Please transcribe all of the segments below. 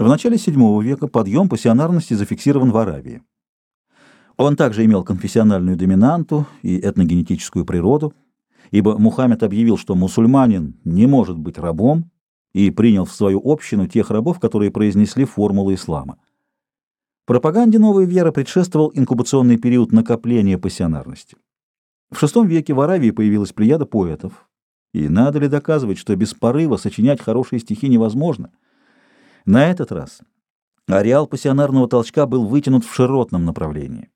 В начале VII века подъем пассионарности зафиксирован в Аравии. Он также имел конфессиональную доминанту и этногенетическую природу, ибо Мухаммед объявил, что мусульманин не может быть рабом, и принял в свою общину тех рабов, которые произнесли формулу ислама. Пропаганде новой веры предшествовал инкубационный период накопления пассионарности. В VI веке в Аравии появилась плеяда поэтов, и надо ли доказывать, что без порыва сочинять хорошие стихи невозможно? На этот раз ареал пассионарного толчка был вытянут в широтном направлении.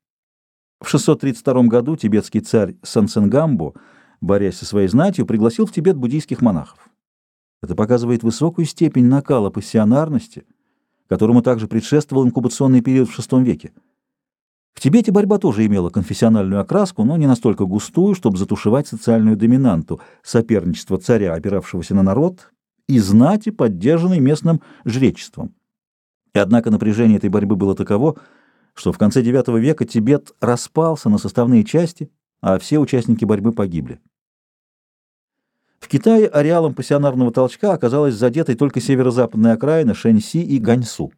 В 632 году тибетский царь Сансенгамбо, борясь со своей знатью, пригласил в Тибет буддийских монахов. Это показывает высокую степень накала пассионарности, которому также предшествовал инкубационный период в VI веке. В Тибете борьба тоже имела конфессиональную окраску, но не настолько густую, чтобы затушевать социальную доминанту, соперничество царя, опиравшегося на народ, и знати, поддержанной местным жречеством. И однако напряжение этой борьбы было таково, что в конце IX века Тибет распался на составные части, а все участники борьбы погибли. В Китае ареалом пассионарного толчка оказалась задетой только северо-западная окраина Шэньси и Ганьсу.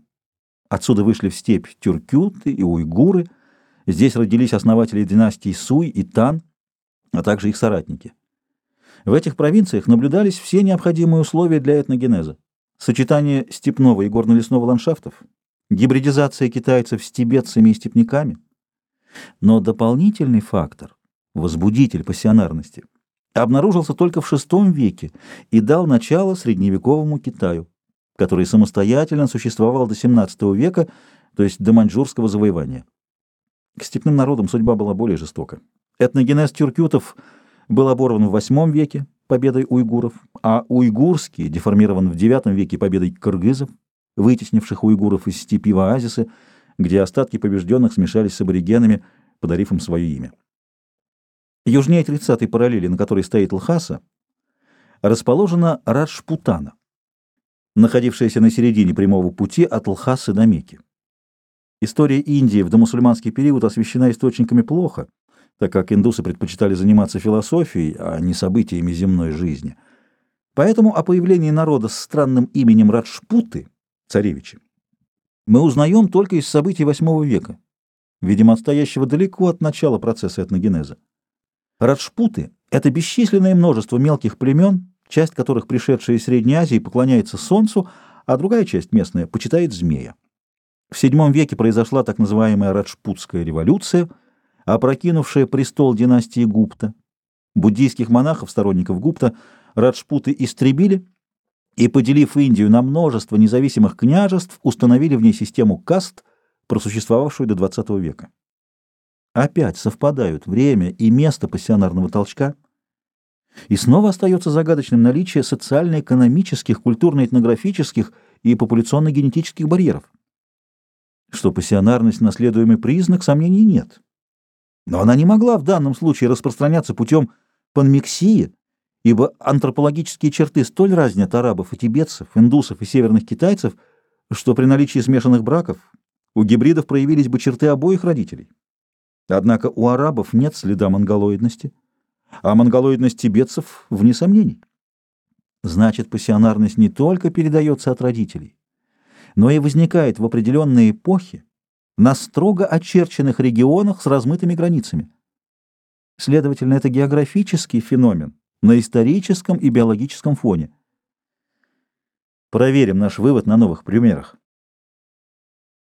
Отсюда вышли в степь тюркюты и уйгуры – Здесь родились основатели династий Суй и Тан, а также их соратники. В этих провинциях наблюдались все необходимые условия для этногенеза. Сочетание степного и горно-лесного ландшафтов, гибридизация китайцев с тибетцами и степняками. Но дополнительный фактор, возбудитель пассионарности, обнаружился только в VI веке и дал начало средневековому Китаю, который самостоятельно существовал до XVII века, то есть до маньчжурского завоевания. К степным народам судьба была более жестока. Этногенез тюркютов был оборван в VIII веке победой уйгуров, а уйгурский деформирован в IX веке победой кыргызов, вытеснивших уйгуров из степи в оазисы, где остатки побежденных смешались с аборигенами, подарив им свое имя. Южнее 30-й параллели, на которой стоит Лхаса, расположена Раджпутана, находившаяся на середине прямого пути от Лхасы до Мекки. История Индии в домусульманский период освещена источниками плохо, так как индусы предпочитали заниматься философией, а не событиями земной жизни. Поэтому о появлении народа с странным именем Раджпуты, царевичи, мы узнаем только из событий VIII века, видимо, отстоящего далеко от начала процесса этногенеза. Раджпуты — это бесчисленное множество мелких племен, часть которых, пришедшая из Средней Азии, поклоняется солнцу, а другая часть местная почитает змея. В VII веке произошла так называемая Раджпутская революция, опрокинувшая престол династии Гупта. Буддийских монахов, сторонников Гупта, Раджпуты истребили и, поделив Индию на множество независимых княжеств, установили в ней систему каст, просуществовавшую до XX века. Опять совпадают время и место пассионарного толчка, и снова остается загадочным наличие социально-экономических, культурно-этнографических и популяционно-генетических барьеров. Что пассионарность – наследуемый признак, сомнений нет. Но она не могла в данном случае распространяться путем панмиксии, ибо антропологические черты столь разнят арабов и тибетцев, индусов и северных китайцев, что при наличии смешанных браков у гибридов проявились бы черты обоих родителей. Однако у арабов нет следа монголоидности, а монголоидность тибетцев вне сомнений. Значит, пассионарность не только передается от родителей, но и возникает в определенные эпохи на строго очерченных регионах с размытыми границами. Следовательно, это географический феномен на историческом и биологическом фоне. Проверим наш вывод на новых примерах.